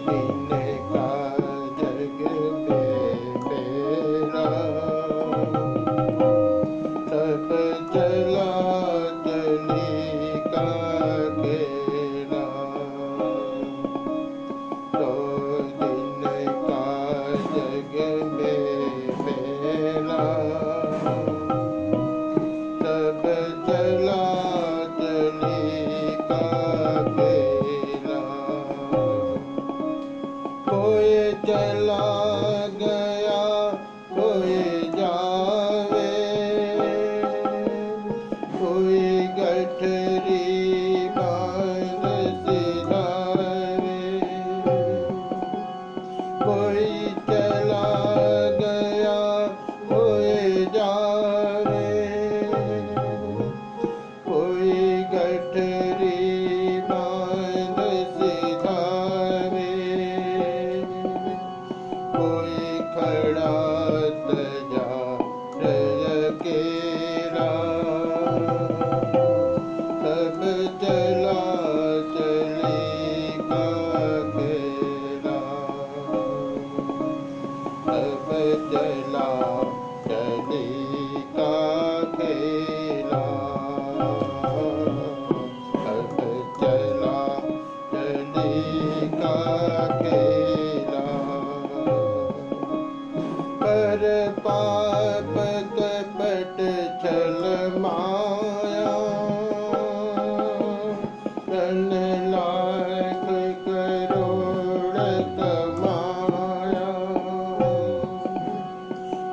me. खड़ा जा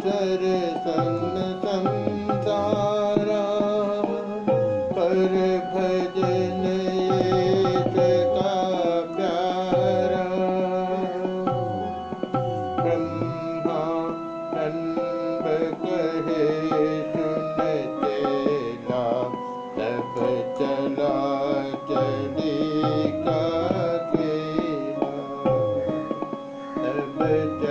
sir सन संसारा, पर भजन का प्यारा। ब्रह्मानंद कहे सुनते ला तब चला चली का तब चला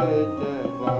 बैठवा